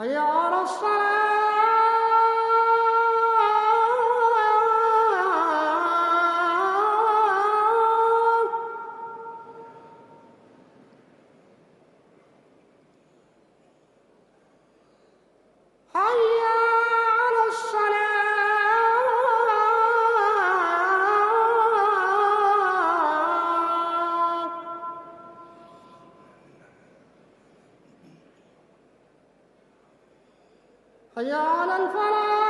حي على الصلاة حي على الفلاح